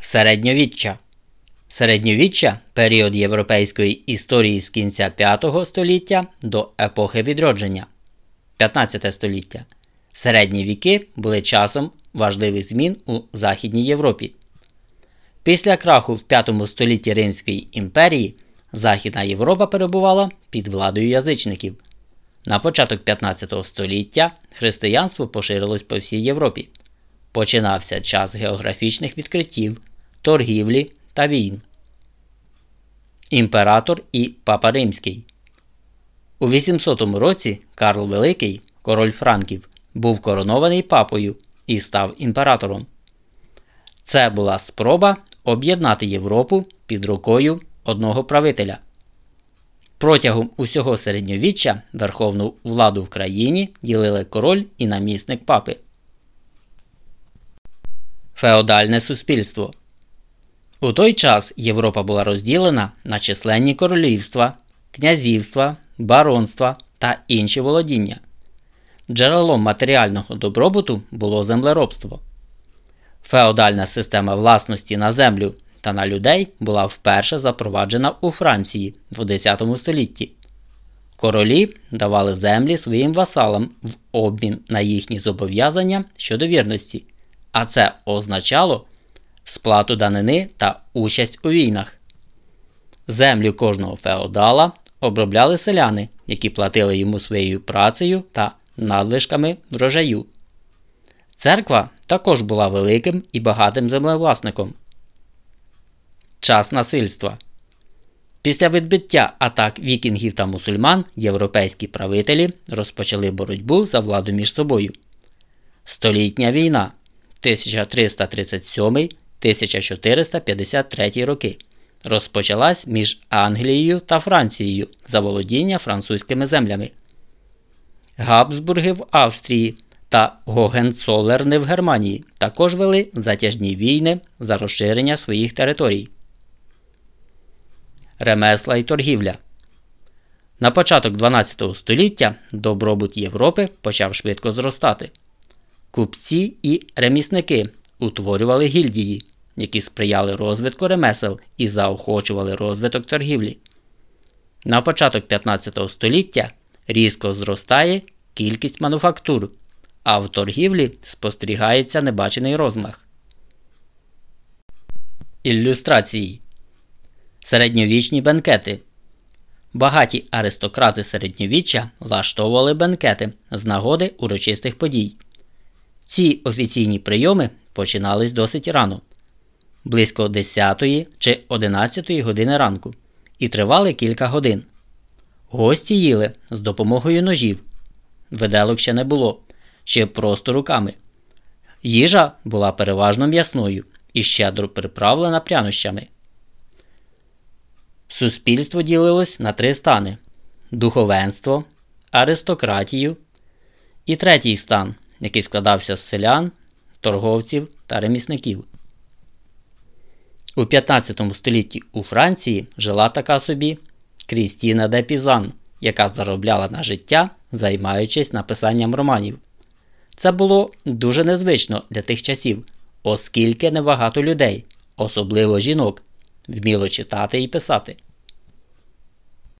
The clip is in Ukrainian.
Середньовіччя Середньовіччя період європейської історії з кінця 5 століття до епохи відродження 15 століття. Середні віки були часом важливих змін у Західній Європі. Після краху в 5 столітті Римської імперії Західна Європа перебувала під владою язичників. На початок 15 століття християнство поширилось по всій Європі. Починався час географічних відкриттів, торгівлі та війн. Імператор і Папа Римський. У 800 році Карл Великий, король Франків, був коронований папою і став імператором. Це була спроба об'єднати Європу під рукою одного правителя. Протягом усього середньовіччя верховну владу в країні ділили король і намісник папи. Феодальне суспільство у той час Європа була розділена на численні королівства, князівства, баронства та інші володіння. Джерелом матеріального добробуту було землеробство. Феодальна система власності на землю та на людей була вперше запроваджена у Франції в X столітті. Королі давали землі своїм васалам в обмін на їхні зобов'язання щодо вірності, а це означало сплату данини та участь у війнах. Землю кожного феодала обробляли селяни, які платили йому своєю працею та надлишками врожаю. Церква також була великим і багатим землевласником. Час насильства Після відбиття атак вікінгів та мусульман європейські правителі розпочали боротьбу за владу між собою. Столітня війна 1337 1453 роки розпочалась між Англією та Францією за володіння французькими землями. Габсбурги в Австрії та Гогенцолерни в Германії також вели затяжні війни за розширення своїх територій. Ремесла і торгівля. На початок 12 століття добробут Європи почав швидко зростати. Купці і ремісники утворювали гільдії, які сприяли розвитку ремесел і заохочували розвиток торгівлі. На початок 15 століття різко зростає кількість мануфактур, а в торгівлі спостерігається небачений розмах. Ілюстрації Середньовічні бенкети. Багаті аристократи середньовіччя влаштовували бенкети з нагоди урочистих подій. Ці офіційні прийоми починались досить рано близько 10 чи 11 години ранку і тривали кілька годин. Гості їли з допомогою ножів. Виделок ще не було, ще просто руками. Їжа була переважно м'ясною і щедро приправлена прянощами. Суспільство ділилось на три стани: духовенство, аристократію і третій стан, який складався з селян, торговців та ремісників. У 15 столітті у Франції жила така собі Крістіна де Пізан, яка заробляла на життя, займаючись написанням романів. Це було дуже незвично для тих часів, оскільки небагато людей, особливо жінок, вміло читати і писати.